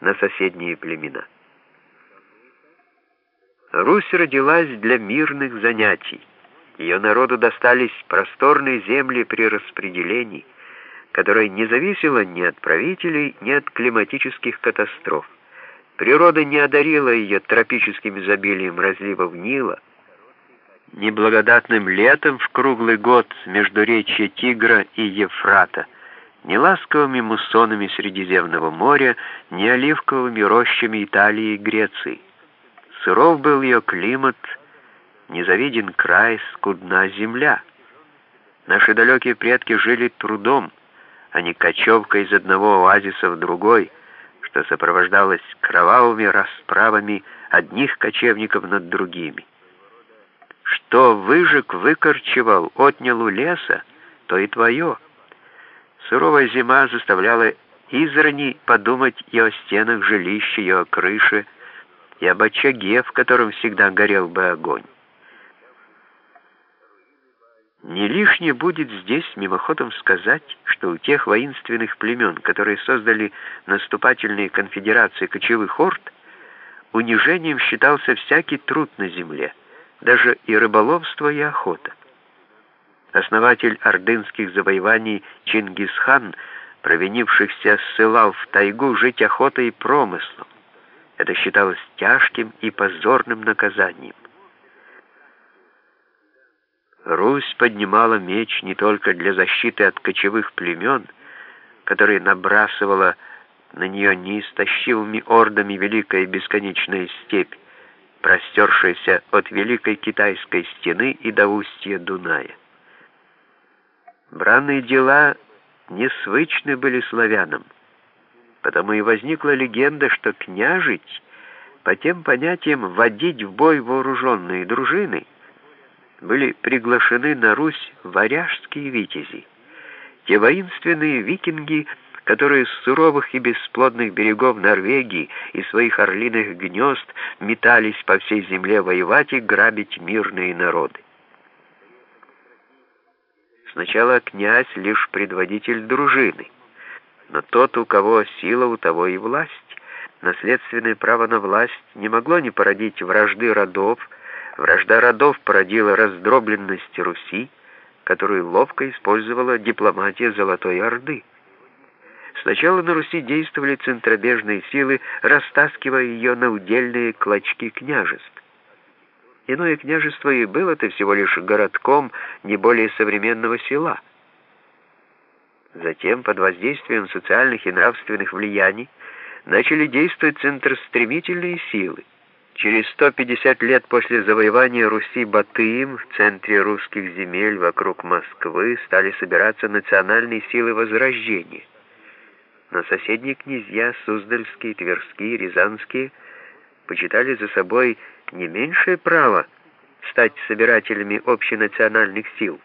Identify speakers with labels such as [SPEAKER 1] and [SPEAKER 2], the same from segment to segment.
[SPEAKER 1] на соседние племена. Русь родилась для мирных занятий. Ее народу достались просторные земли при распределении, которое не зависело ни от правителей, ни от климатических катастроф. Природа не одарила ее тропическим изобилием разливов Нила, неблагодатным летом в круглый год между речи Тигра и Ефрата, ни ласковыми муссонами Средиземного моря, ни оливковыми рощами Италии и Греции. Суров был ее климат, незавиден край, скудна земля. Наши далекие предки жили трудом, а не кочевкой из одного оазиса в другой, что сопровождалось кровавыми расправами одних кочевников над другими. Что выжег, выкорчевал, отнял у леса, то и твое. Суровая зима заставляла израни подумать и о стенах жилища, и о крыше, и об очаге, в котором всегда горел бы огонь. Не лишнее будет здесь мимоходом сказать, что у тех воинственных племен, которые создали наступательные конфедерации кочевых орд, унижением считался всякий труд на земле, даже и рыболовство, и охота. Основатель ордынских завоеваний Чингисхан, провинившихся, ссылал в тайгу жить охотой и промыслом. Это считалось тяжким и позорным наказанием. Русь поднимала меч не только для защиты от кочевых племен, которые набрасывала на нее неистощимыми ордами великая бесконечная степь, простершаяся от Великой Китайской стены и до устья Дуная. Бранные дела несвычны были славянам, потому и возникла легенда, что княжить, по тем понятиям водить в бой вооруженные дружины, были приглашены на Русь варяжские витязи, те воинственные викинги, которые с суровых и бесплодных берегов Норвегии и своих орлиных гнезд метались по всей земле воевать и грабить мирные народы. Сначала князь лишь предводитель дружины, но тот, у кого сила, у того и власть. Наследственное право на власть не могло не породить вражды родов, вражда родов породила раздробленность Руси, которую ловко использовала дипломатия Золотой Орды. Сначала на Руси действовали центробежные силы, растаскивая ее на удельные клочки княжеств. Иное княжество и было-то всего лишь городком не более современного села. Затем, под воздействием социальных и нравственных влияний, начали действовать центростремительные силы. Через 150 лет после завоевания Руси Батыем в центре русских земель вокруг Москвы стали собираться национальные силы Возрождения – но соседние князья, Суздальские, Тверские, Рязанские, почитали за собой не меньшее право стать собирателями общенациональных сил,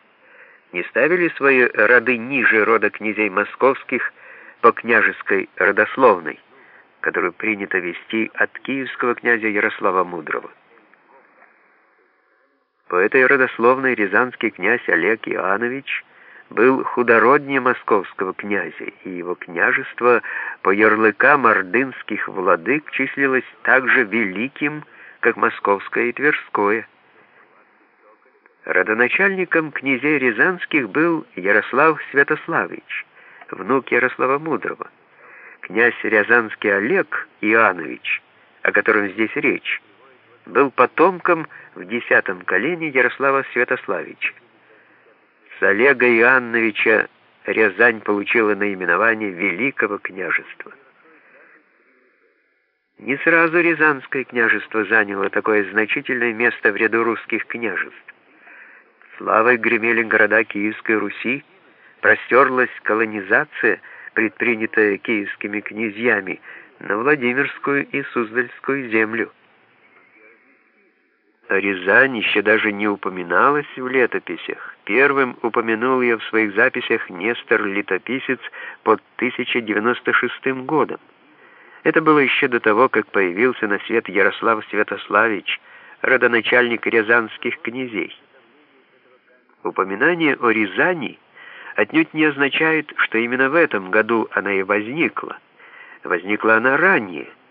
[SPEAKER 1] не ставили свои роды ниже рода князей московских по княжеской родословной, которую принято вести от киевского князя Ярослава Мудрого. По этой родословной рязанский князь Олег Иоаннович – был худороднее московского князя, и его княжество по ярлыкам ордынских владык числилось так же великим, как московское и тверское. Родоначальником князей Рязанских был Ярослав Святославич, внук Ярослава Мудрого. Князь Рязанский Олег Иоаннович, о котором здесь речь, был потомком в десятом колене Ярослава Святославича. С Олега Иоанновича Рязань получила наименование Великого княжества. Не сразу Рязанское княжество заняло такое значительное место в ряду русских княжеств. Славой гремели города Киевской Руси, простерлась колонизация, предпринятая киевскими князьями, на Владимирскую и Суздальскую землю. Рязань еще даже не упоминалась в летописях. Первым упомянул ее в своих записях Нестор-летописец под 1096 годом. Это было еще до того, как появился на свет Ярослав Святославич, родоначальник рязанских князей. Упоминание о Рязани отнюдь не означает, что именно в этом году она и возникла. Возникла она ранее —